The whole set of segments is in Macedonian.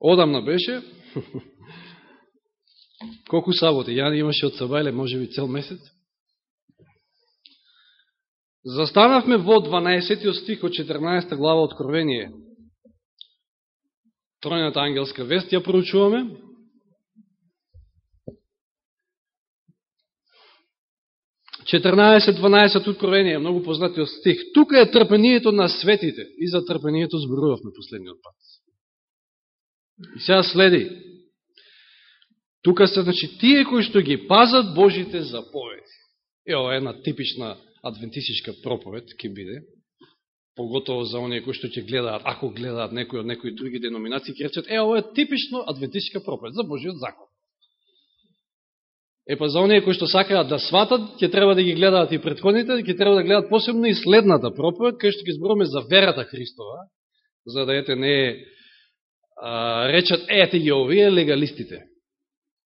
Одамна беше. Колку саботи? Ја имаше од Сабајле, може би цел месец. Застанавме во 12 стих од 14 глава Откровение. Тројната ангелска вест ја проучуваме. Четрнаесет, 12 откровение, многу познатиот стих. Тука е трпението на светите. И за трпението зборувавме последниот пат. И сега следи. Тука се, значи, тие кои што ги пазат Божите заповеди. Е, ова е една типична адвентистичка проповед, ке биде. Поготово за оние кои што ќе гледаат, ако гледаат некои од некои други деноминации, ќе речат, е, ова е типично адвентистичка проповед за Божиот закон. Е, па за оние кои што сакаат да сватат, ќе треба да ги гледаат и предходните, ќе треба да гледаат посебно и следната проповед, кај што ќе зборуваме за верата Христова, за да ете не е а, речат, ете ги овие легалистите.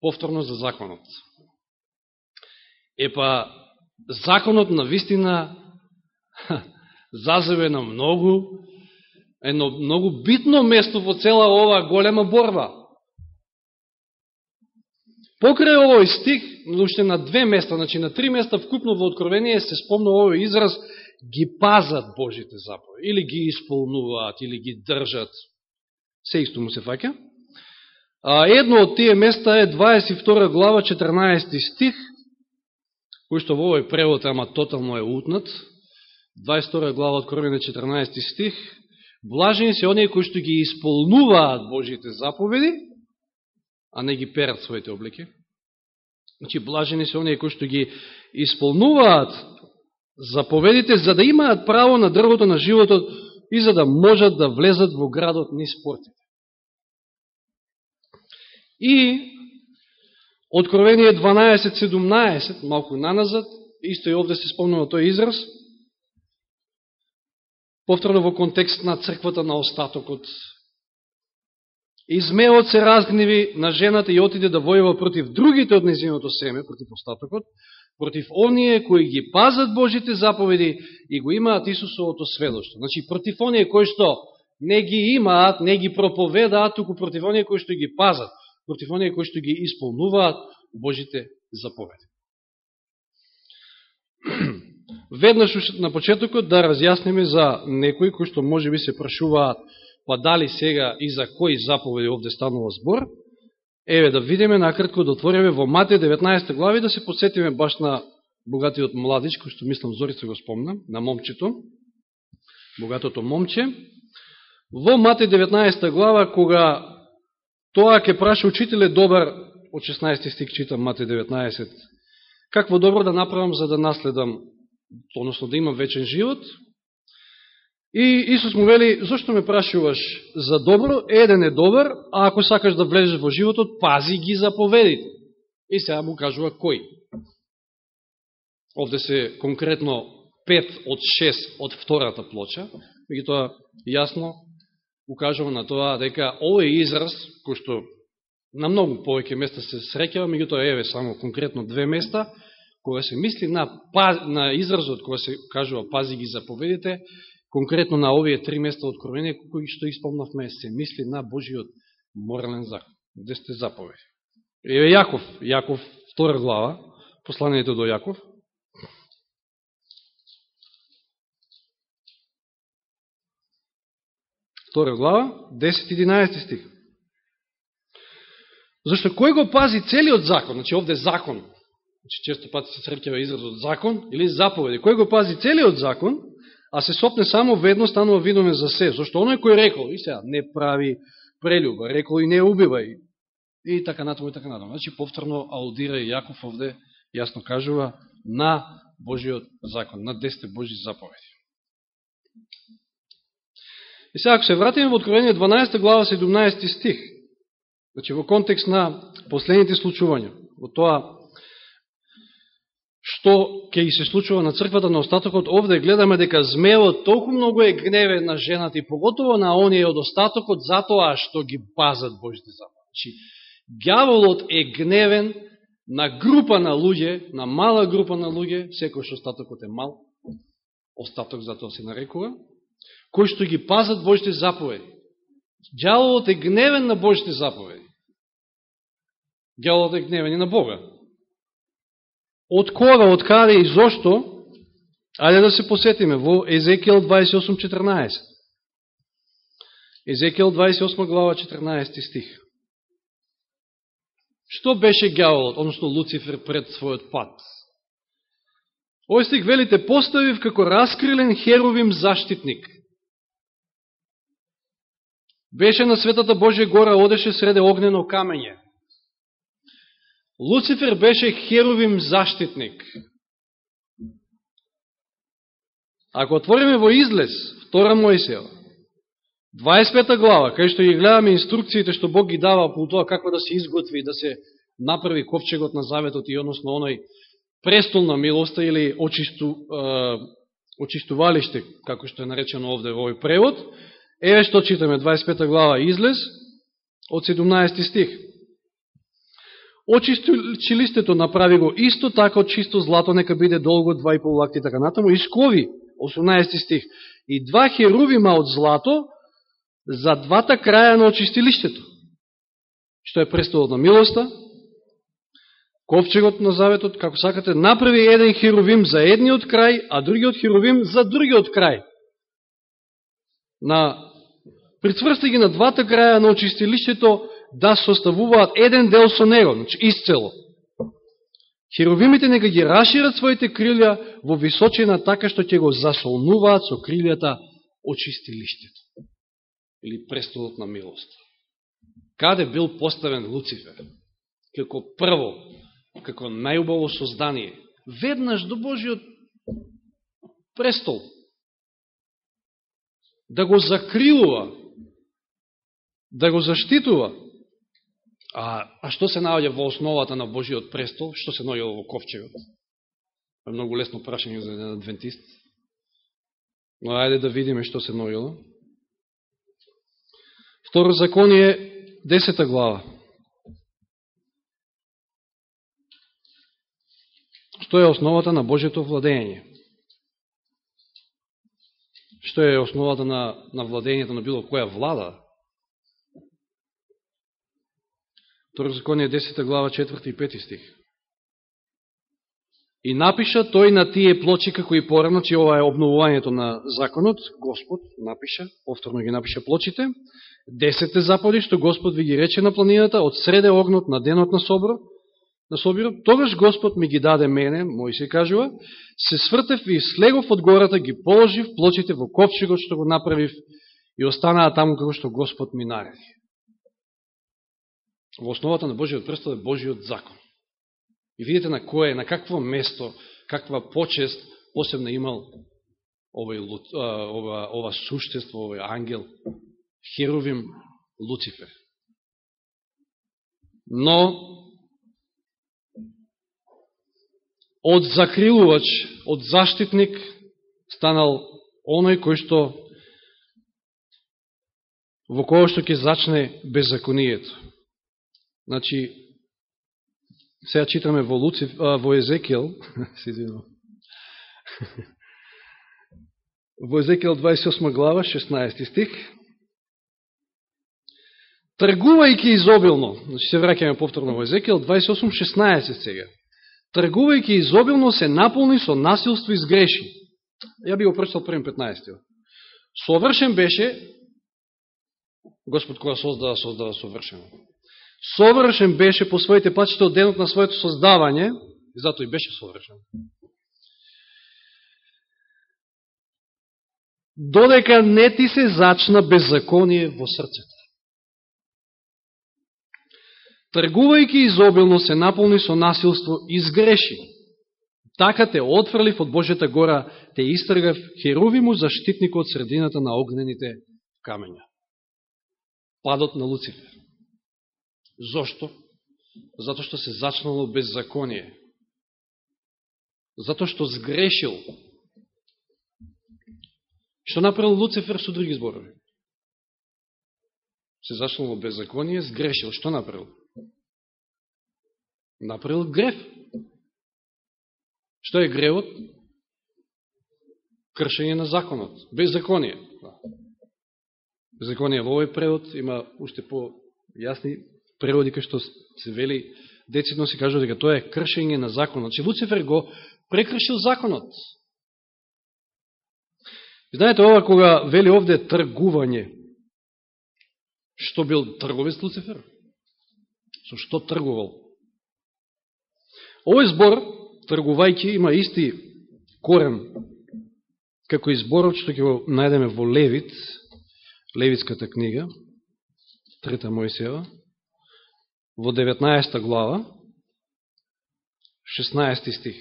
Повторно за законот. Епа, законот на вистина зазеве на многу, едно многу битно место во цела оваа голема борба. Покрај овој стих, уште на две места, значи на три места вкупно во Откровение се спомна овој израз ги пазат Божите заповеди, или ги исполнуваат, или ги држат, се исто му се фаќа. А, едно од тие места е 22 глава 14 стих, кој што во овој превод ама тотално е утнат. 22 глава од Откровение 14 стих. Блажени се оние кои што ги исполнуваат Божиите заповеди, а не ги перат своите облики. Значи, блажени се оние кои што ги исполнуваат заповедите, за да имаат право на дрвото на животот и за да можат да влезат во градот ни спортите. И Откровение 12.17, малку наназад, исто и овде се спомнува тој израз, повторно во контекст на црквата на остатокот. И змеот се разгневи на жената и отиде да војува против другите од незиното семе, против остатокот, против оние кои ги пазат Божите заповеди и го имаат Исусовото сведоштво. Значи, против оние кои што не ги имаат, не ги проповедаат, туку против оние кои што ги пазат, против оние кои што ги исполнуваат Божите заповеди. Веднаш на почетокот да разјасниме за некои кои што може би се прашуваат па дали сега и за кои заповеди овде станува збор, Еве да видиме накратко да отвориме во Матеј 19 глави да се подсетиме баш на богатиот младич кој што мислам Зорица го спомна, на момчето, богатото момче. Во Матеј 19 глава кога тоа ќе праша учителе добар од 16 стик читам Матеј 19 какво добро да направам за да наследам односно да имам вечен живот И Исус му вели, зашто ме прашуваш за добро? Еден е добар, а ако сакаш да влезеш во животот, пази ги заповедите. И сега му кажува кој. Овде се конкретно 5 од 6 од втората плоча, меѓу тоа јасно укажува на тоа дека овој израз, кој што на многу повеќе места се среќава, меѓутоа еве само конкретно две места, кога се мисли на, па, на изразот, кога се кажува пази ги заповедите, конкретно на овие три места од Откровение, кои што испомнавме, се мисли на Божиот морален закон. Де сте заповеди? Еве Јаков, Јаков, втора глава, посланието до Јаков. Втора глава, 10-11 стих. Зашто кој го пази целиот закон, значи овде закон, значи често пати се среќава изразот закон или заповеди, кој го пази целиот закон, а се сопне само ведно, станува виновен за се. Зошто оној кој рекол, и сега, не прави прелюба, рекол и не убивај, и така натаму, и така натаму. Значи, повторно аудира и Јаков овде, јасно кажува, на Божиот закон, на 10 Божи заповеди. И сега, ако се вратиме во Откровение 12 глава 17 стих, значи во контекст на последните случувања, во тоа што ќе и се случува на црквата на остатокот, овде гледаме дека змеот толку многу е гневен на жената и поготово на оние од остатокот затоа што ги пазат Божите заповеди. Значи, гјаволот е гневен на група на луѓе, на мала група на луѓе, секој што остатокот е мал, остаток затоа се нарекува, кои што ги пазат Божите заповеди. Дјаволот е гневен на Божите заповеди. Дјаволот е гневен и на Бога. Од кога, од каде и зошто, Ајде да се посетиме во Езекијал 28.14. Езекијал 28 глава 14 стих. Што беше гјаволот, односно Луцифер пред својот пат? Овој стих велите поставив како раскрилен херовим заштитник. Беше на Светата Божја гора, одеше среде огнено камење. Луцифер беше херовим заштитник. Ако отвориме во излез, втора Моисеја, 25 глава, кај што ги гледаме инструкциите што Бог ги дава по тоа како да се изготви да се направи ковчегот на заветот и односно оној престол на милоста или очисту, э, очистувалиште, како што е наречено овде во овој превод, еве што читаме 25 глава излез од 17 стих. Очистилистето направи го исто така од чисто злато, нека биде долго 2,5 лакти така натаму, и скови 18 стих. И два херувима од злато за двата краја на очистилиштето. Што е престолот на милоста, ковчегот на заветот, како сакате, направи еден херувим за едниот крај, а другиот херувим за другиот крај. На прицврсти ги на двата краја на очистилиштето да составуваат еден дел со него, значи исцело. Херовимите нека ги рашират своите крилја во височина така што ќе го засолнуваат со крилјата очистилиштето. Или престолот на милост. Каде бил поставен Луцифер? Како прво, како најубаво создание. Веднаш до Божиот престол. Да го закрилува, да го заштитува, А, а што се наоѓа во основата на Божиот престол? Што се наоѓа во ковчегот? Е многу лесно прашање за еден адвентист. Но ајде да видиме што се наоѓало. Второ законие, 10 глава. Што е основата на Божието владење? Што е основата на, на владењето на било која влада? Второзаконие 10 глава 4 и 5 стих. И напиша тој на тие плочи како и порано, че ова е обновувањето на законот, Господ напиша, повторно ги напиша плочите, десете запади што Господ ви ги рече на планината, од среде огнот на денот на собор, на собирот, тогаш Господ ми ги даде мене, мој се кажува, се свртев и слегов од гората, ги положив плочите во ковчегот што го направив и останаа таму како што Господ ми нареди во основата на Божиот престол е Божиот закон. И видите на кое, на какво место, каква почест посебно имал овој, ова, ова суштество, овој ангел, Херовим Луцифер. Но, од закрилувач, од заштитник, станал оној кој што во кој што ќе зачне беззаконието. Значи, сега читаме во, Луци, а, во Езекијал, се извинувам, во Езекијал 28 глава, 16 стих, тргувајќи изобилно, значи се враќаме повторно во Езекијал 28.16 сега, тргувајќи изобилно се наполни со насилство и сгреши. Ја би го прочитал првим 15. Совршен беше, Господ кога создава, создава совршено совршен беше по своите патчета од денот на своето создавање, и зато и беше совршен. Додека не ти се зачна беззаконие во срцето. Тргувајќи изобилно се наполни со насилство и сгреши. Така те отфрлив од Божјата гора, те истргав херувиму заштитник од средината на огнените камења. Падот на Луцифер. Зошто? Зато што се зачнало беззаконие. Зато што сгрешил. Што направил Луцифер со други зборови? Се зачнало беззаконие, сгрешил. Што направил? Направил греф. Што е гревот? Кршење на законот. Беззаконие. беззаконие во овој превод, има уште по јасни преводи кај што се вели, децидно се кажува дека тоа е кршење на законот. Че Луцифер го прекршил законот. Знаете, ова кога вели овде тргување, што бил трговец Луцифер? Со што тргувал? Овој збор, тргувајќи, има исти корен како и зборот што ќе го најдеме во Левит, Левитската книга, трета Мојсева, во 19 глава, 16 стих.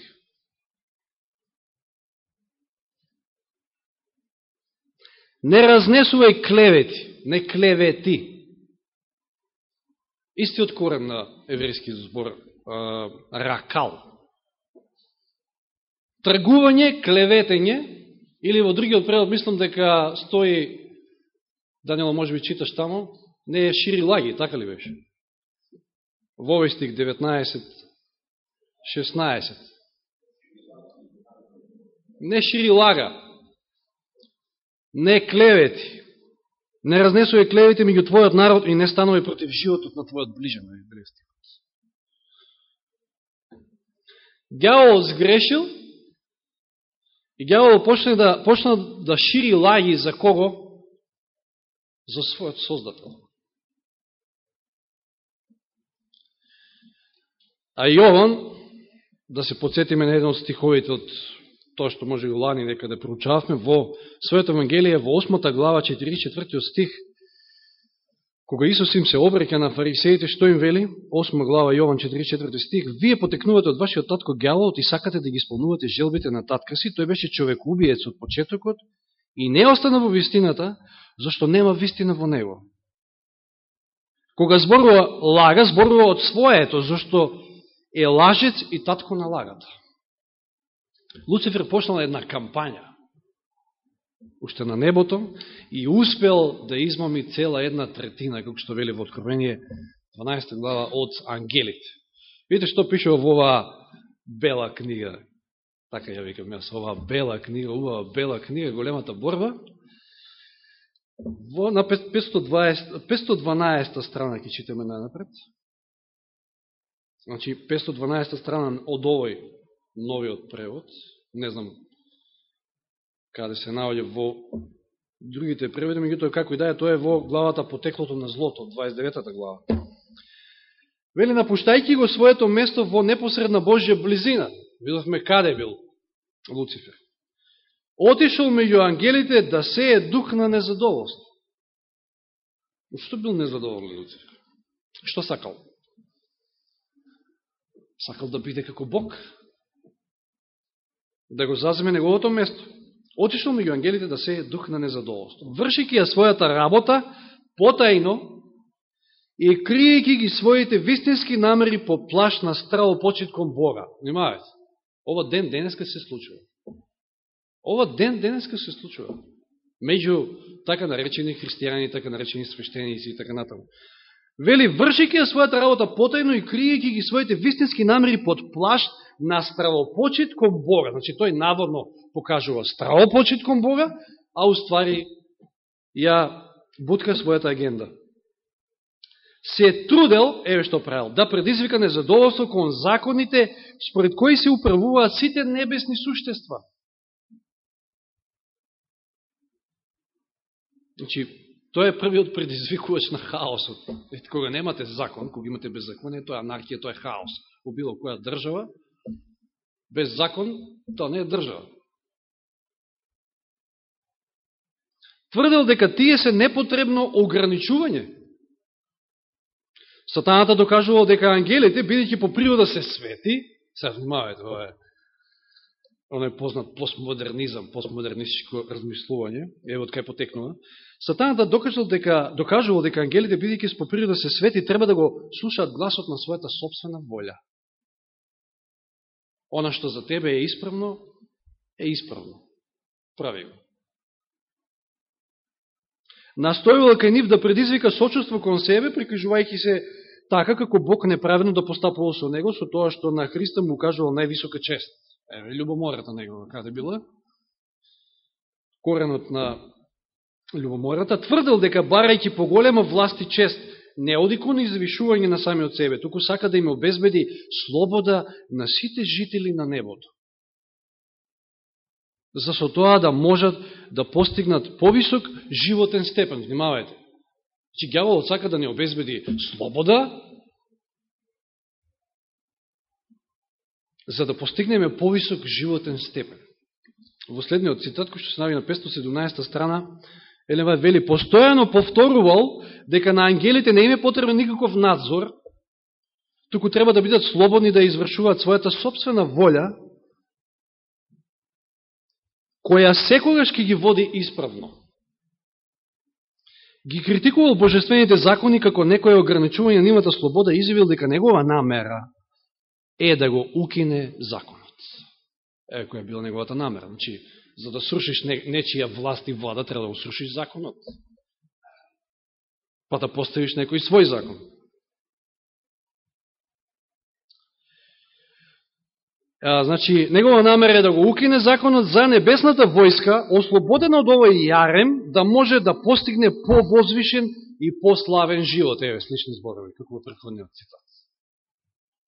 Не разнесувај клевети, не клевети. Истиот корен на еврејски збор, а, ракал. Тргување, клеветење, или во другиот превод, мислам дека стои, Данило може би читаш тамо, не е шири лаги, така ли беше? Во овој стих 19, 16. Не шири лага, не клевети, не разнесува клевети меѓу твојот народ и не станува против животот на твојот ближен. Гјавол сгрешил и гјавол почна да, почна да шири лаги за кого? За својот создател. А Јован, да се подсетиме на еден од стиховите од тоа што може и лани некаде да проучавме, во Својата Евангелие, во 8 глава, 44 стих, кога Исус им се обрека на фарисеите, што им вели? 8 глава, Јован 44 стих, Вие потекнувате од вашиот татко гјаволот и сакате да ги исполнувате желбите на татка си, тој беше човек убиец од почетокот и не остана во вистината, зашто нема вистина во него. Кога зборува лага, зборува од своето, зашто е лажец и татко на лагата. Луцифер почнал една кампања уште на небото и успел да измами цела една третина, како што вели во Откровение 12 глава од ангелите. Видите што пише во оваа бела книга, така ја викам јас, оваа бела книга, оваа бела книга, големата борба, во, на 520, 512 страна ќе читаме најнапред. Значи, 512 страна од овој новиот превод, не знам каде се наоѓа во другите преводи, меѓутоа како и да е, тоа е во главата Потеклото на злото, 29 глава. Вели, напуштајќи го своето место во непосредна Божја близина, видовме каде бил Луцифер, отишол меѓу ангелите да се е дух на незадоволство. Што бил незадоволен Луцифер? Што сакал? Сакал да биде како Бог, да го заземе неговото место. Отишол меѓу ангелите да се дух на незадоволство. Вршики ја својата работа потајно и криејќи ги своите вистински намери по плаш на почит кон Бога. Внимавајте, ова ден денеска се случува. Ова ден денеска се случува. Меѓу така наречени христијани, така наречени свештеници и така натаму. Вели, вршики ја својата работа потајно и кријејќи ги своите вистински намери под плашт на стравопочет кон Бога. Значи, тој наводно покажува стравопочет кон Бога, а уствари ја бутка својата агенда. Се трудел, еве што правил, да предизвика незадоволство кон законите според кои се управуваат сите небесни суштества. Значи, Тоа е првиот предизвикувач на хаосот. Ете, кога немате закон, кога имате беззаконие, тоа е анархија, тоа е хаос. Во било која држава, без закон, тоа не е држава. Тврдел дека тие се непотребно ограничување. Сатаната докажувал дека ангелите, бидеќи по природа се свети, се внимавајте, ова е оној познат постмодернизам, постмодернистичко размислување, е од кај потекнува, Сатаната докажал дека, докажувал дека ангелите, бидејќи по природа се свети, треба да го слушаат гласот на својата собствена волја. Она што за тебе е исправно, е исправно. Прави го. Настојувал кај нив да предизвика сочувство кон себе, прикажувајќи се така како Бог неправедно да постапувал со него, со тоа што на Христа му кажувал највисока чест. Еве, љубомората негова, каде била? Коренот на Любомората тврдел дека барајќи поголема власт и чест, не оди кон извишување на самиот себе, туку сака да им обезбеди слобода на сите жители на небото. За со тоа да можат да постигнат повисок животен степен. Внимавајте. Че гјаволот сака да не обезбеди слобода, за да постигнеме повисок животен степен. Во следниот цитат, кој што се нави на 517 страна, Елен вели, постојано повторувал дека на ангелите не име потребен никаков надзор, туку треба да бидат слободни да извршуваат својата собствена волја, која секогаш ќе ги води исправно. Ги критикувал божествените закони како некое ограничување на нивната слобода и изявил дека негова намера е да го укине законот. Е, која била неговата намера. Значи, за да срушиш не, нечија власт и влада, треба да го срушиш законот. Па да поставиш некој свој закон. А, значи, негова намера е да го укине законот за небесната војска, ослободена од овој јарем, да може да постигне повозвишен и пославен живот. Еве, слични зборови, како во предходниот цитат.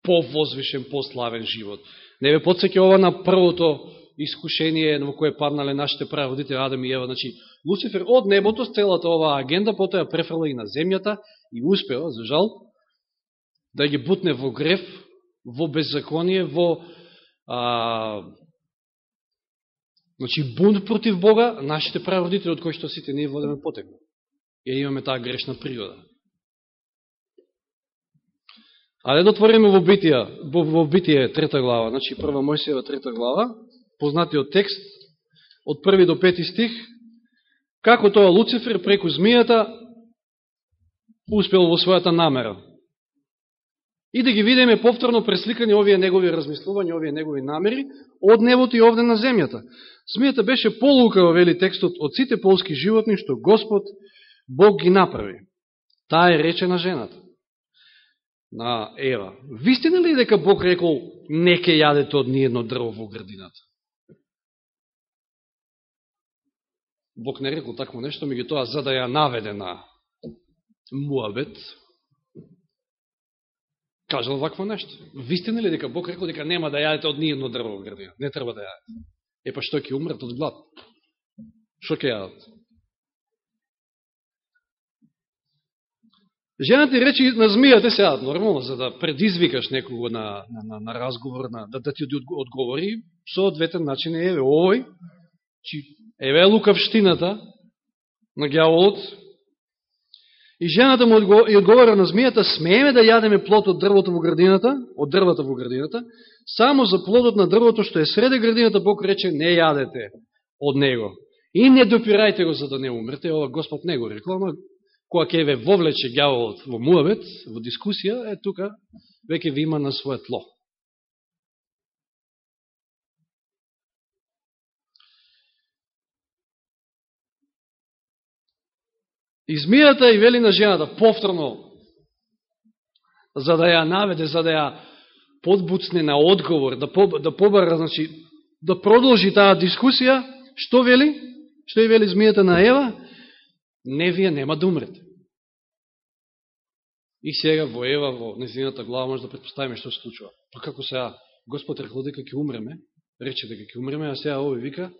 Повозвишен, пославен живот. Не ве подсеќа ова на првото искушение во кое паднале нашите прародители Адам и Ева. Значи, Луцифер од небото с целата оваа агенда, потоа префрла и на земјата и успео, за жал, да ги бутне во греф, во беззаконие, во а, значи, бунт против Бога, нашите прародители, од кои што сите ние водеме потекно. И имаме таа грешна природа. Але да отвориме во Битија, во, во Битие трета глава, значи прва Мојсиева трета глава, познатиот текст, од први до пети стих, како тоа Луцифер преку змијата успел во својата намера. И да ги видиме повторно пресликани овие негови размислувања, овие негови намери од небото и овде на земјата. Змијата беше полукава, вели текстот, од сите полски животни, што Господ Бог ги направи. Таа е рече на жената, на Ева. Вистина ли дека Бог рекол, не ке јадете од ниједно дрво во градината? Бог не рекол такво нешто, меѓу тоа за да ја наведе на Муабет, кажал вакво нешто. Вистина ли дека Бог рекол дека нема да јадете од ниједно дрво во градина? Не треба да јадете. Е па што ќе умрат од глад? Што ќе јадат? Жената речи на змијата се јадат нормално, за да предизвикаш некого на, на, на, на разговор, на, да, да ти одговори, со одветен начин е, овој, чи Еве лукавштината на гјаволот. И жената му и одговора на змијата, смееме да јадеме плод од дрвото во градината, од дрвата во градината, само за плодот на дрвото што е среде градината, Бог рече, не јадете од него. И не допирајте го за да не умрете. Ова Господ не го рекла, но која ќе ве вовлече гјаволот во Муавет, во дискусија, е тука, веќе ви има на своје тло. Измијата и вели на жената повторно, за да ја наведе, за да ја подбуцне на одговор, да, по, да побара, значи, да продолжи таа дискусија, што вели? Што ја вели змијата на Ева? Не вие нема да умрете. И сега во Ева, во незината глава, може да предпоставиме што се случува. Па како сега, Господ рекол дека ќе умреме, рече дека ќе умреме, а сега овој вика,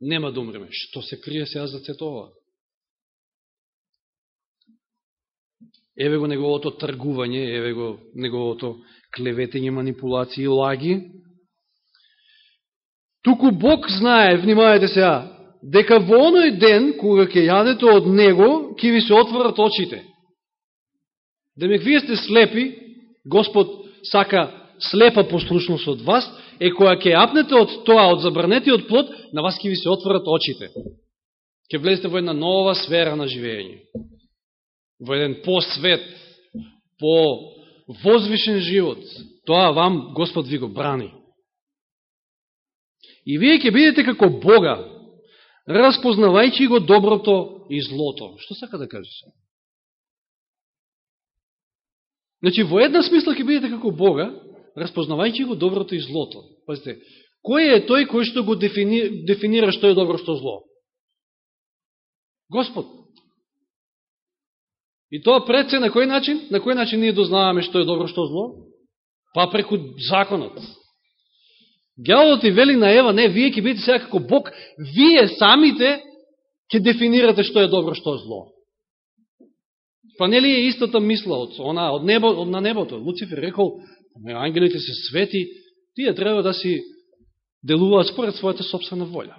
нема да умреме. Што се крие сега за цето ова? Еве го неговото тргување, еве го неговото клеветење, манипулации, лаги. Туку Бог знае, внимавајте сега, дека во оној ден, кога ќе јадете од Него, ќе ви се отворат очите. Демек, вие сте слепи, Господ сака слепа послушност од вас, е која ќе апнете од тоа, од забранетиот плод, на вас ќе ви се отворат очите. Ке влезете во една нова сфера на живење во еден посвет, по возвишен живот, тоа вам Господ ви го брани. И вие ќе бидете како Бога, распознавајќи го доброто и злото. Што сака да каже се? Значи, во една смисла ќе бидете како Бога, распознавајќи го доброто и злото. Пазите, кој е тој кој што го дефини, дефинира што е добро, што зло? Господ. И тоа пред се на кој начин? На кој начин ние дознаваме што е добро, што зло? Па преку законот. Гјаволот и вели на Ева, не, вие ќе бидете сега како Бог, вие самите ќе дефинирате што е добро, што е зло. Па нели е истата мисла од, она, од, небо, од на небото? Луцифер рекол, ангелите се свети, тие треба да си делуваат според својата собствена волја.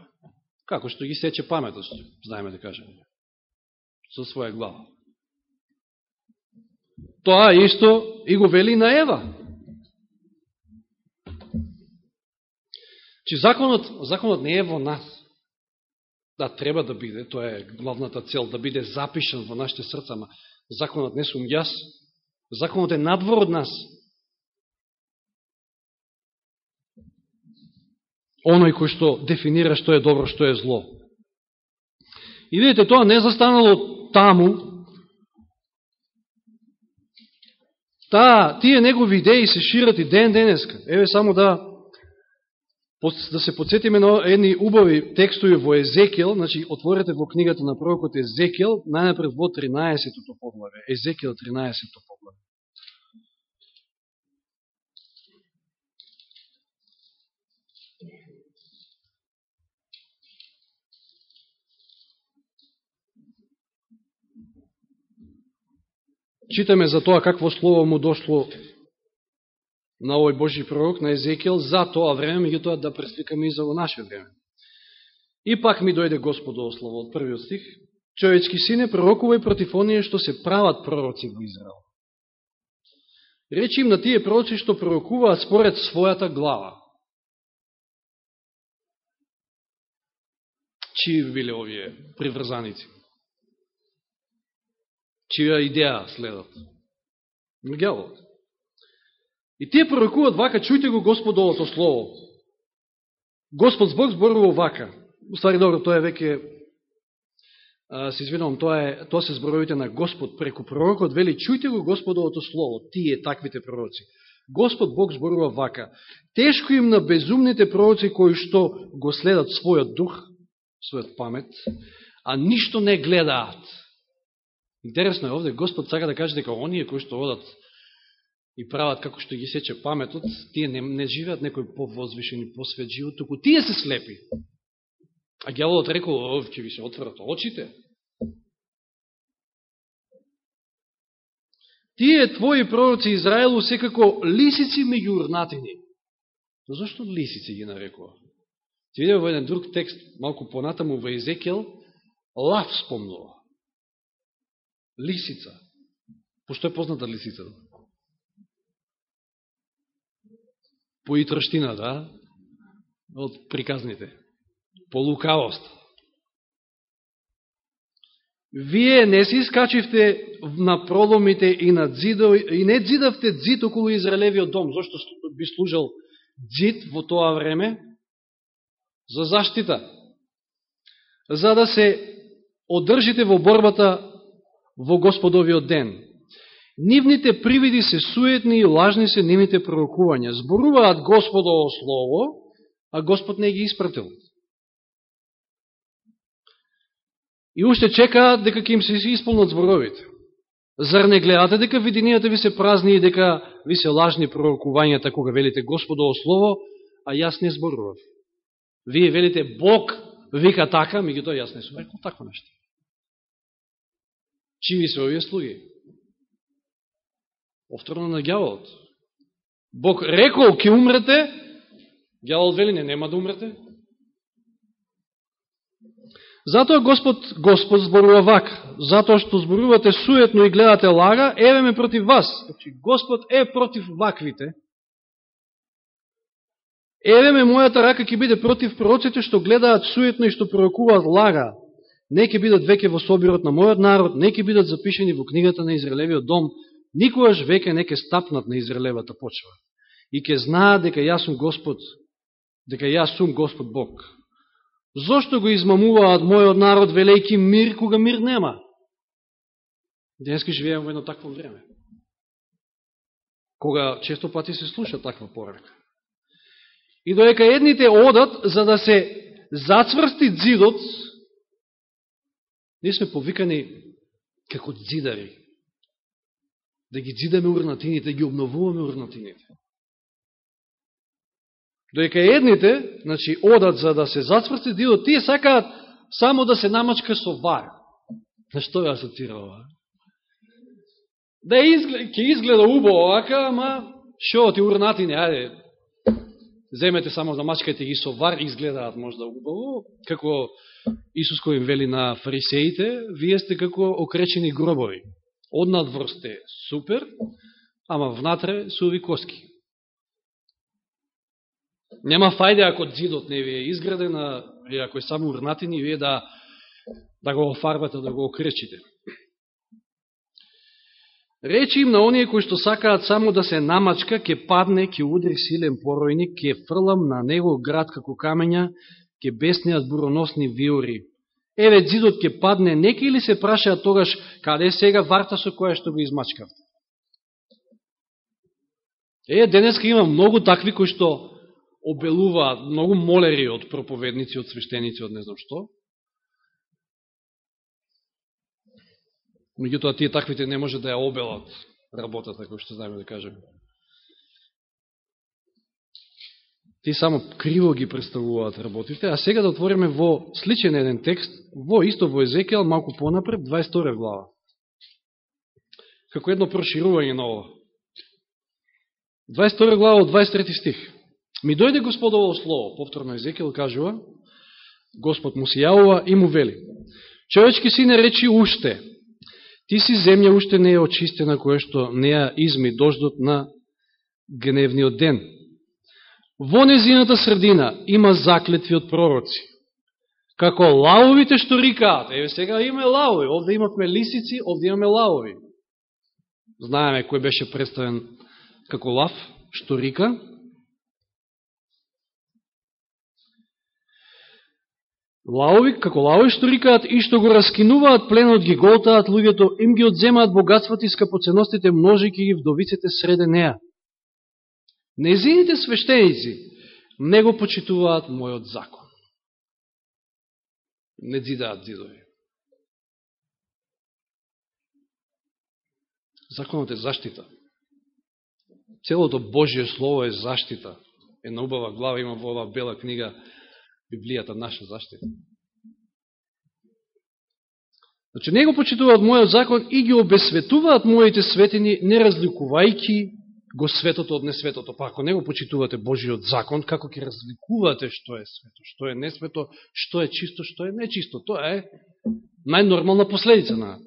Како што ги сече паметот, знаеме да кажеме. Со своја глава. Тоа исто и го вели на Ева. Че законот, законот не е во нас. Да, треба да биде, тоа е главната цел, да биде запишан во нашите срца, ма законот не сум јас. Законот е надвор од нас. Оној кој што дефинира што е добро, што е зло. И видите, тоа не застанало таму. Та, тие негови идеи се шират и ден денеска. Еве само да да се подсетиме на едни убави текстови во Езекиел, значи отворете во книгата на пророкот Езекиел, најнапред во 13-то поглаве. Езекиел 13-то поглаве. Читаме за тоа какво слово му дошло на овој Божи пророк, на Езекиел, за тоа време, меѓутоа да пресликаме и за во наше време. И пак ми дојде Господово слово од првиот стих, човечки сине, пророкувај против оние што се прават пророци во Израел. Речи им на тие пророци што пророкуваат според својата глава. Чии биле овие приврзаници? Чија идеја следат? Гјавот. И тие пророкуваат вака, чујте го Господовото Слово. Господ Бог зборува вака. Устари, добро, тоа е веќе, се извинувам, тоа, е, тоа се зборовите на Господ преку пророкот, вели, чујте го Господовото Слово, тие, таквите пророци. Господ Бог зборува вака. Тешко им на безумните пророци кои што го следат својот дух, својот памет, а ништо не гледаат. Интересно е овде, Господ сака да каже дека оние кои што одат и прават како што ги сече паметот, тие не, не живеат некој повозвишен и посвет живот, туку тие се слепи. А гјаволот рекол, ов, ќе ви се отворат очите. Тие твои пророци Израелу секако лисици меѓу урнатини. Но зашто лисици ги нарекува? Ти видиме во еден друг текст, малку понатаму во Езекел, лав спомнува. Лисица. Пошто е позната лисицата? по итрштина, да, од приказните, по лукавост. Вие не се искачивте на проломите и на дзидови, и не дзидавте дзид околу Израелевиот дом, зашто би служал дзид во тоа време? За заштита. За да се одржите во борбата во Господовиот ден. Нивните привиди се суетни и лажни се нивните пророкувања. Зборуваат Господово Слово, а Господ не ги испратил. И уште чекаат дека ќе им се исполнат зборовите. Зар не гледате дека виденијата ви се празни и дека ви се лажни пророкувањата кога велите Господово Слово, а јас не зборував? Вие велите Бог вика така, меѓутоа јас не сум рекол такво нешто. Чиви се овие слуги? Повторно на гјаволот. Бог рекол, ке умрете, гјавол вели, не, нема да умрете. Затоа Господ, Господ зборува вак, затоа што зборувате суетно и гледате лага, еве ме против вас. Значи, Господ е против ваквите. Еве ме мојата рака ќе биде против пророците што гледаат суетно и што пророкуваат лага. Не ќе бидат веќе во собирот на мојот народ, не ќе бидат запишени во книгата на Израелевиот дом, никогаш веќе не ке стапнат на Израелевата почва. И ке знаат дека јас сум Господ, дека јас сум Господ Бог. Зошто го измамуваат мојот народ велејки мир, кога мир нема? Денески живеем во едно такво време. Кога често пати се слуша таква порака. И доека едните одат за да се зацврсти дзидот, ние сме повикани како дзидари да ги дзидаме урнатините, да ги обновуваме урнатините. Доека едните, значи, одат за да се зацврти дидот, тие сакаат само да се намачка со вар. На што ја асоцира ова? Да изгледа, ќе изгледа убаво овака, ама шо ти урнатини, ајде, земете само да мачкате ги со вар, изгледаат можда убаво, како Исус кој им вели на фарисеите, вие сте како окречени гробови. Однадвор сте супер, ама внатре суви коски. Нема фајде ако дзидот не ви е изграден, а ако е само урнатини, вие да, да го офарбате, да го окречите. Речи им на оние кои што сакаат само да се намачка, ке падне, ке удри силен поројник, ке фрлам на него град како камења, ке беснеат буроносни виори. Еве, дзидот ке падне, неки или се прашаат тогаш, каде е сега варта со која што го измачкавте? Е, денеска има многу такви кои што обелуваат, многу молери од проповедници, од свештеници, од не знам што. Меѓутоа, тие таквите не може да ја обелат работата, кој што знаеме да кажем. Ти само криво ги представуваат работите, а сега да отвориме во сличен еден текст, во исто во Езекијал, малку понапред, 22 глава. Како едно проширување на ова. 22 глава од 23 стих. Ми дојде Господово слово, повторно Езекијал кажува, Господ му се јавува и му вели. Човечки сине речи уште, ти си земја уште не е очистена, која што не ја изми дождот на гневниот ден. Во незината средина има заклетви од пророци. Како лавовите што рикаат. Еве сега имаме лавови. Овде имавме лисици, овде имаме лавови. Знаеме кој беше представен како лав, што рика. Лаови, како лаови што рикаат и што го раскинуваат пленот, ги голтаат луѓето, им ги одземаат богатствата и скапоценностите, множики ги вдовиците среде неа. Незините свештеници не го почитуваат мојот закон. Не дзидаат дзидови. Законот е заштита. Целото Божие Слово е заштита. Една убава глава има во оваа бела книга Библијата наша заштита. Значи, не го почитуваат мојот закон и ги обесветуваат моите светини, не разликувајки го светото од несветото. Па ако не го почитувате Божиот закон, како ќе разликувате што е свето, што е несвето, што е чисто, што е нечисто? Тоа е најнормална последица на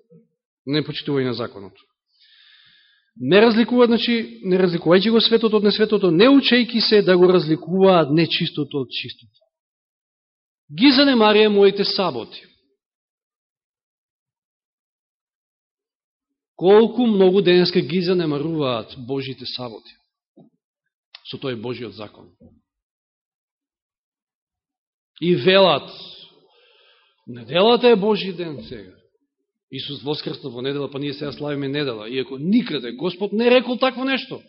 непочитување на законот. Не разликуваат, значи, не разликувајќи го светото од несветото, не учејки се да го разликуваат нечистото од чистото ги занемарија моите саботи. Колку многу денеска ги занемаруваат Божите саботи со тој Божиот закон. И велат, неделата е Божи ден сега. Исус воскрсна во недела, па ние сега славиме недела. Иако никаде Господ не рекол такво нешто.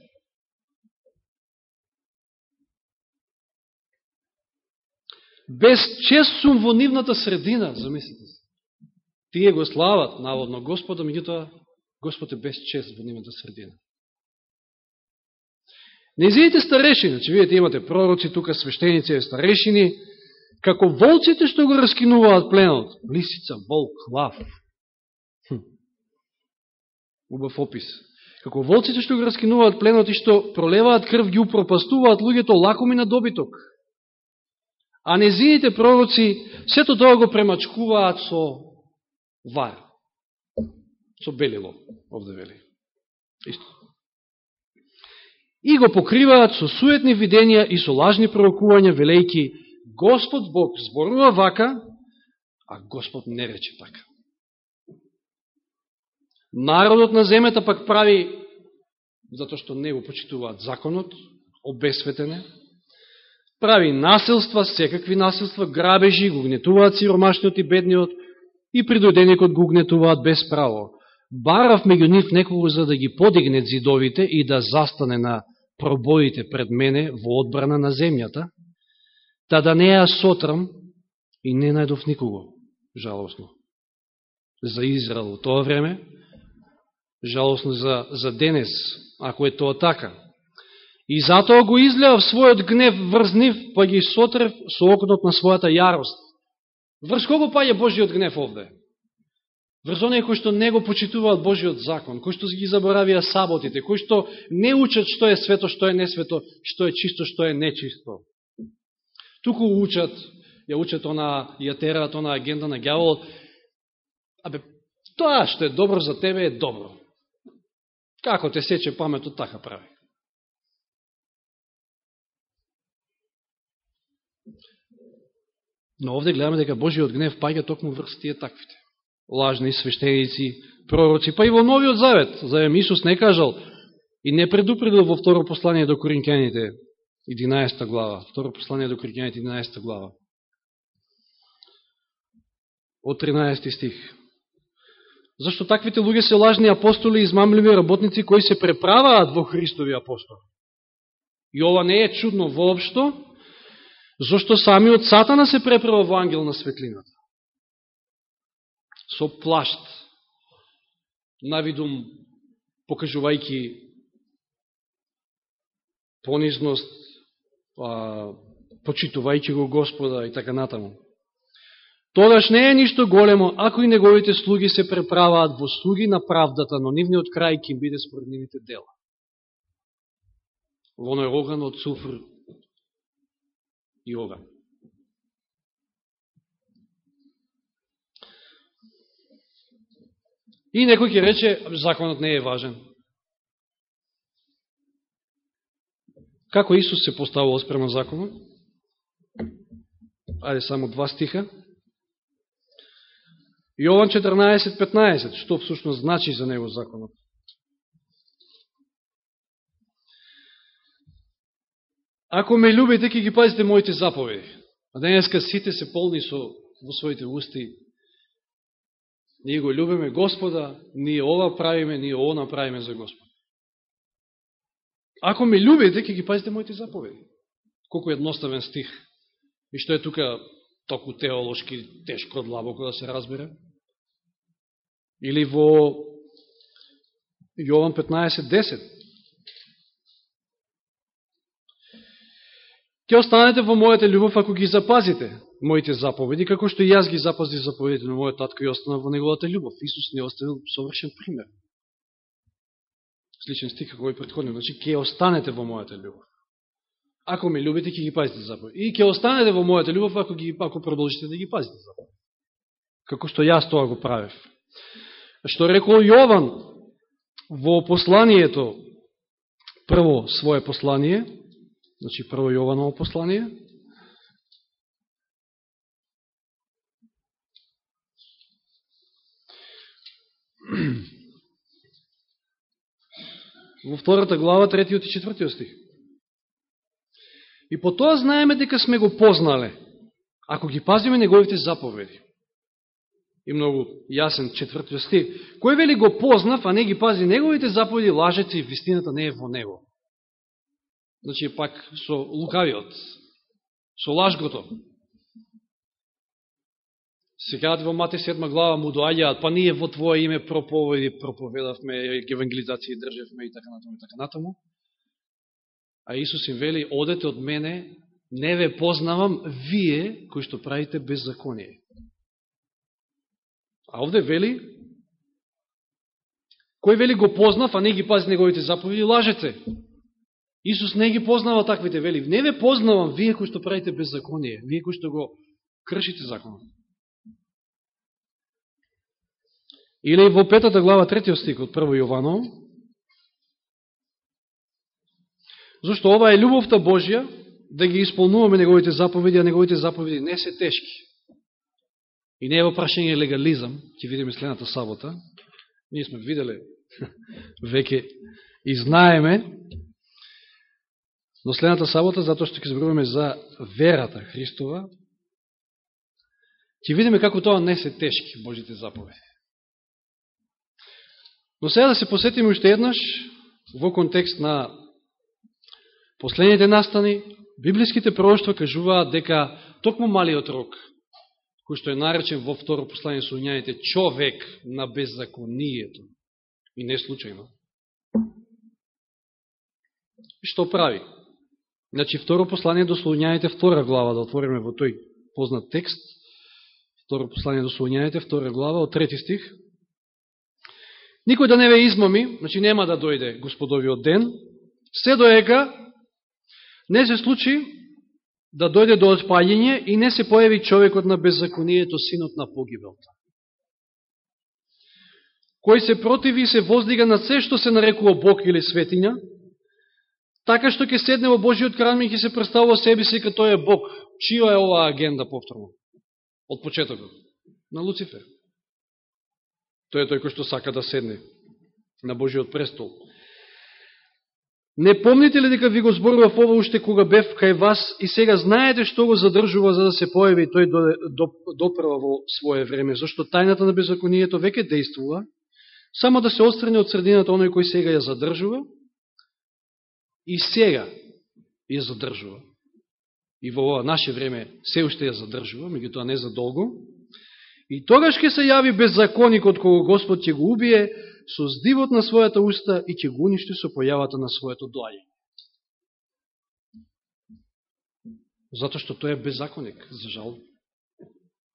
Без чест сум во нивната средина, замислите се. Тие го слават, наводно, Господа, меѓутоа, Господ е без чест во нивната средина. Незините старешини, значи, че видите имате пророци, тука свештеници, старешини, како волците што го раскинуваат пленот, лисица, волк, лав. Хм. Убав опис. Како волците што го раскинуваат пленот и што пролеваат крв, ги упропастуваат луѓето лакоми на добиток. А незините пророци сето тоа го премачкуваат со вар. Со белило, овде вели. Исто. И го покриваат со суетни видења и со лажни пророкувања, велејки, Господ Бог зборува вака, а Господ не рече така. Народот на земјата пак прави, затоа што не го почитуваат законот, обесветене, прави насилства, секакви насилства, грабежи, го гнетуваат сиромашниот и бедниот и придојденикот го гнетуваат без право. Барав меѓу нив некого за да ги подигне зидовите и да застане на пробоите пред мене во одбрана на земјата, та да не ја сотрам и не најдов никого, жалосно. За Израел во тоа време, Жалосно за, за денес, ако е тоа така. И затоа го излеав својот гнев врз нив, па ги сотрев со окнот на својата јарост. Врз кого паѓа Божиот гнев овде? Врз оние кои што не го почитуваат Божиот закон, кои што ги заборавија саботите, кои што не учат што е свето, што е несвето, што е чисто, што е нечисто. Туку учат, ја учат она, ја тераат она агенда на гјаволот. Абе, тоа што е добро за тебе е добро. Како те сече паметот, така прави. Но овде гледаме дека Божиот гнев паѓа токму врз тие таквите. Лажни свештеници, пророци, па и во Новиот Завет. Заем Исус не кажал и не предупредил во второ послание до Коринќаните, 11 глава. Второ послание до Коринќаните, 11 глава. Од 13 стих. Зашто таквите луѓе се лажни апостоли и измамливи работници кои се преправаат во Христови апостоли. И ова не е чудно воопшто, зашто самиот Сатана се преправа во ангел на светлината. Со плашт, навидум покажувајки понизност, почитувајќи го Господа и така натаму. Тогаш не е ништо големо, ако и неговите слуги се преправаат во слуги на правдата, но нивниот крај ќе биде според нивните дела. Во оној оган од суфр и оган. И некој ќе рече, законот не е важен. Како Исус се поставува спрема законот? Ајде само два стиха. Јован 14.15, што всушност значи за него законот? Ако ме любите, ќе ги пазите моите заповеди. А денеска сите се полни со во своите усти. Ние го любиме Господа, ние ова правиме, ние она правиме за Господ. Ако ме любите, ќе ги пазите моите заповеди. Колко едноставен стих. И што е тука току теолошки тешко длабоко да се разбере. Или во Јован 15.10. Ке останете во мојата љубов ако ги запазите моите заповеди, како што и јас ги запази заповедите на мојот татко и останав во неговата љубов. Исус не оставил совршен пример. Сличен стик како и предходни. Значи, ке останете во мојата љубов. Ако ме любите, ќе ги пазите заповеди. И ке останете во мојата љубов ако, ги, ако продолжите да ги пазите заповеди. Како што јас тоа го правев. Што рекол Јован во посланието, прво своје послание, Значи, прво Јованово послание. Во втората глава, третиот и четвртиот стих. И по тоа знаеме дека сме го познале, ако ги пазиме неговите заповеди. И многу јасен четвртиот стих. Кој вели го познав, а не ги пази неговите заповеди, лажеци, и вистината не е во него значи пак со лукавиот, со лажгото. Сега во Мате 7 глава му доаѓаат, па ние во Твое име проповеди, проповедавме, евангелизации држевме и така натаму и така натаму. А Исус им вели, одете од мене, не ве познавам вие кои што правите беззаконие. А овде вели, кој вели го познав, а не ги пази неговите заповеди, лажете. Исус не ги познава таквите, вели, не ве познавам вие кои што правите беззаконие, вие кои што го кршите законот. Или во петата глава, третиот стик од прво Јованово, зашто ова е љубовта Божја, да ги исполнуваме неговите заповеди, а неговите заповеди не се тешки. И не е во прашање легализам, ќе видиме следната сабота, ние сме виделе веќе и знаеме, Но следната сабота, затоа што ќе зборуваме за верата Христова, ќе видиме како тоа не се тешки Божите заповеди. Но сега да се посетиме уште еднаш во контекст на последните настани, библиските пророќства кажуваат дека токму малиот рок, кој што е наречен во второ послание со човек на беззаконието, И не случајно. Што прави? Значи, второ послание до Слонјаните, втора глава, да отвориме во тој познат текст. Второ послание до Слонјаните, втора глава, од трети стих. Никој да не ве измами, значи нема да дојде господовиот ден, се доека не се случи да дојде до отпаѓање и не се појави човекот на беззаконието, синот на погибелта. Кој се противи и се воздига на се што се нарекува Бог или светиња, така што ќе седне во Божиот крам и ќе се представува себе си като тој е Бог. Чија е оваа агенда повторно? Од почетокот. На Луцифер. Тој е тој кој што сака да седне на Божиот престол. Не помните ли дека ви го зборував ова уште кога бев кај вас и сега знаете што го задржува за да се појави тој допрва во свое време, зашто тајната на беззаконието веќе действува, само да се отстрани од средината оној кој сега ја задржува и сега ја задржува. И во ова наше време се уште ја задржува, меѓутоа не за долго. И тогаш ќе се јави беззаконикот кога Господ ќе го убие, со здивот на својата уста и ќе го уништи со појавата на своето доање. Затоа што тој е беззаконик, за жал.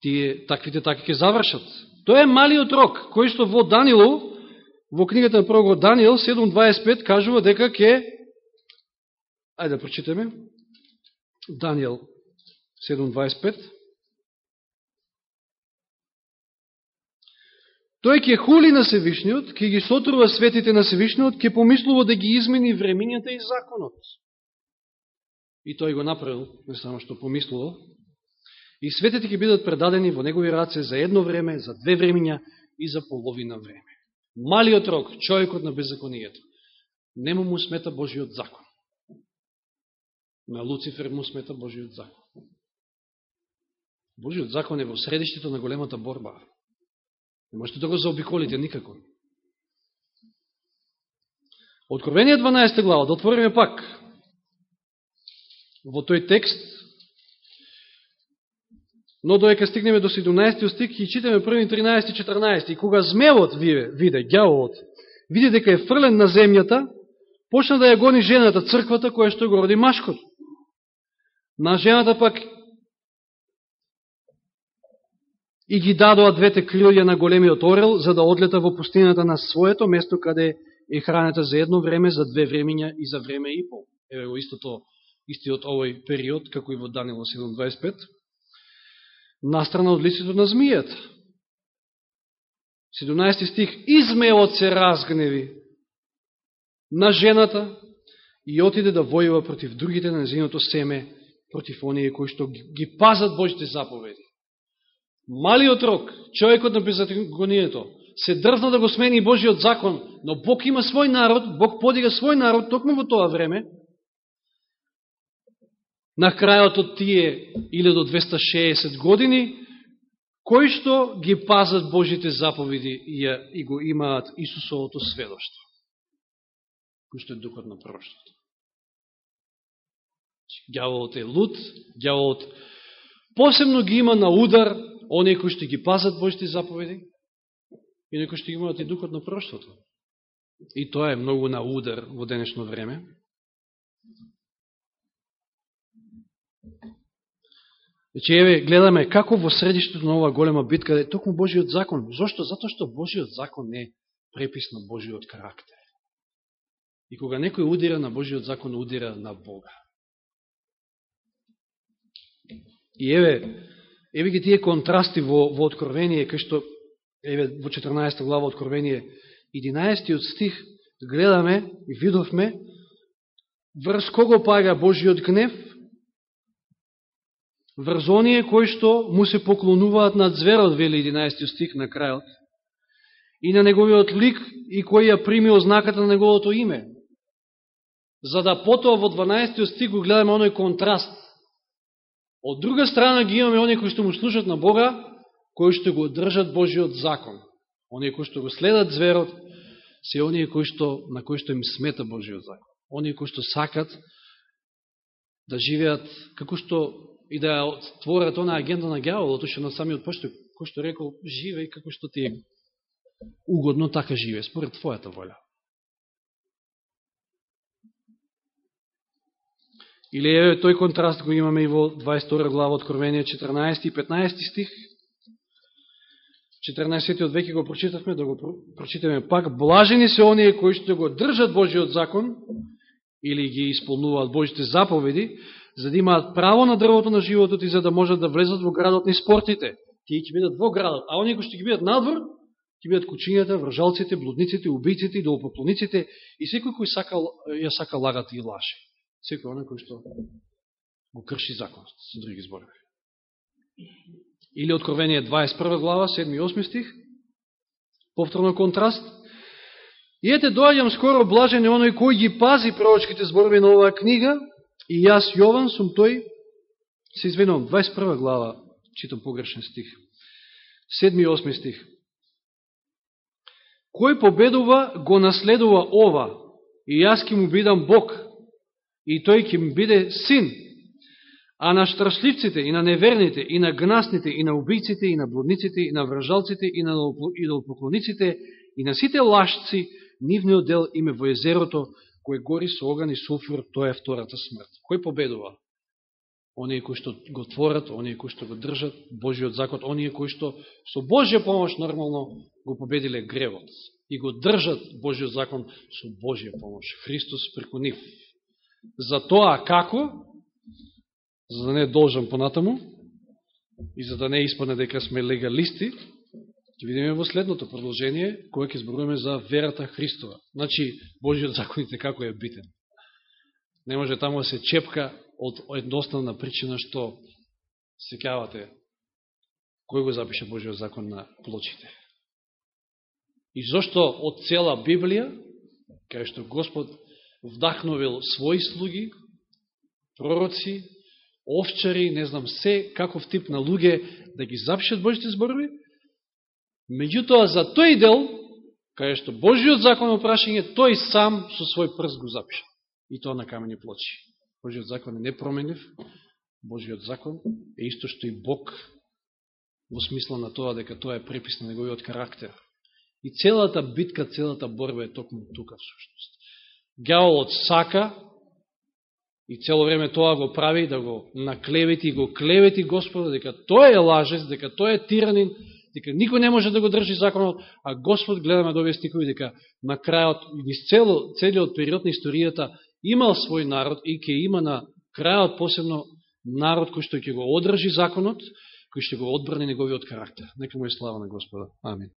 Тие, таквите таки ќе завршат. Тој е малиот рок, кој што во Данило, во книгата на пророкот Даниел 7.25 кажува дека ќе Ајде да прочитаме. Даниел 7.25 Тој ќе хули на Севишниот, ќе ги сотрува светите на Севишниот, ќе помислува да ги измени времињата и законот. И тој го направил, не само што помислувал. И светите ќе бидат предадени во негови раце за едно време, за две времења и за половина време. Малиот рок, човекот на беззаконијето, нему му смета Божиот закон. На Луцифер му смета Божиот закон. Божиот закон е во средиштето на големата борба. Не можете да го заобиколите никако. Откровение 12 глава, да отвориме пак во тој текст, но доека стигнеме до 17 стих и читаме први 13 и 14, и кога змевот виде, гјавот, види дека е фрлен на земјата, почна да ја гони жената, црквата, која што го роди машкот. На жената пак и ги дадоа двете крилја на големиот орел, за да одлета во пустината на своето место, каде е храната за едно време, за две времења и за време и пол. Еве го истото, истиот овој период, како и во Данило 7.25, настрана од лицето на змијата. 17 стих, измеот се разгневи на жената и отиде да војува против другите на незиното семе, против оние кои што ги пазат Божите заповеди малиот рок, човекот на беззаконието, се дрвна да го смени Божиот закон, но Бог има свој народ, Бог подига свој народ токму во тоа време, на крајот од тие 1260 години, кои што ги пазат Божите заповеди и, ја, и го имаат Исусовото сведоштво, кој што е духот на пророштвото. Дјаволот е луд, дјаволот посебно ги има на удар оние кои што ги пазат Божите заповеди и некои што имаат и духот на прошлото. И тоа е многу на удар во денешно време. Значи, еве, гледаме како во средиштето на оваа голема битка е токму Божиот закон. Зошто? Зато што Божиот закон е препис на Божиот карактер. И кога некој удира на Божиот закон, удира на Бога. И еве, Еве ги тие контрасти во, во Откровение, кај што, еве, во 14 глава Откровение, 11 од стих, гледаме и видовме врз кого пага Божиот гнев, врз оние кои што му се поклонуваат над зверот, вели 11 стих на крајот, и на неговиот лик и кој ја прими ознаката на неговото име. За да потоа во 12 стих го гледаме оној контраст Од друга страна ги имаме оние кои што му служат на Бога, кои што го држат Божиот закон. Оние кои што го следат зверот, се оние кои што, на кои што им смета Божиот закон. Оние кои што сакат да живеат, како што и да творат она агенда на гјаволот, што на самиот почеток, кој што рекол, живеј како што ти угодно, така живее, според Твојата воля. Или е тој контраст го имаме и во 22 глава Откровение 14 и 15 стих. 14 од веќе го прочитавме, да го прочитаме пак. Блажени се оние кои што го држат Божиот закон или ги исполнуваат Божите заповеди, за да имаат право на дрвото на животот и за да можат да влезат во градот на спортите. Тие ќе бидат во градот, а оние кои што ги бидат надвор, ќе бидат кучињата, вржалците, блудниците, убийците, идолопоклониците и секој кој сака, ја сака лагата и лаше секој оној кој што го крши законот, со други зборови. Или Откровение 21 глава, 7 и 8 стих, повторно контраст. И ете, доаѓам скоро блажен е оној кој ги пази пророчките зборови на оваа книга, и јас, Јован, сум тој, се извинувам, 21 глава, читам погрешен стих, 7 и 8 стих. Кој победува, го наследува ова, и јас ки му бидам Бог, и тој ќе биде син. А на штрашливците, и на неверните, и на гнасните, и на убиците, и на блудниците, и на вражалците, и на идолпоклониците, и на сите лашци, нивниот дел име во езерото, кој гори со оган и суфур, тоа е втората смрт. Кој победува? Оние кои што го творат, оние кои што го држат, Божиот закон, оние кои што со Божија помош нормално го победиле гревот и го држат Божиот закон со Божија помош. Христос преку нив. За тоа како, за да не должам понатаму, и за да не испадне дека сме легалисти, ќе видиме во следното продолжение, кое ќе зборуваме за верата Христова. Значи, Божиот законите како е битен. Не може таму да се чепка од едноставна причина што се кавате кој го запише Божиот закон на плочите. И зашто од цела Библија, кај што Господ вдахновил своји слуги, пророци, овчари, не знам се, каков тип на луѓе да ги запишат Божите зборови. Меѓутоа, за тој дел, кај што Божиот закон опрашање, тој сам со свој прст го запиша. И тоа на камени плочи. Божиот закон е непроменив. Божиот закон е исто што и Бог во смисла на тоа дека тоа е препис на неговиот карактер. И целата битка, целата борба е токму тука всушност гјаволот сака и цело време тоа го прави, да го наклевети и го клевети Господа, дека тој е лажец, дека тој е тиранин, дека никој не може да го држи законот, а Господ, гледаме да стикови, дека на крајот, низ цело, целиот период на историјата, имал свој народ и ќе има на крајот посебно народ кој што ќе го одржи законот, кој што го одбрани неговиот карактер. Нека му е слава на Господа. Амин.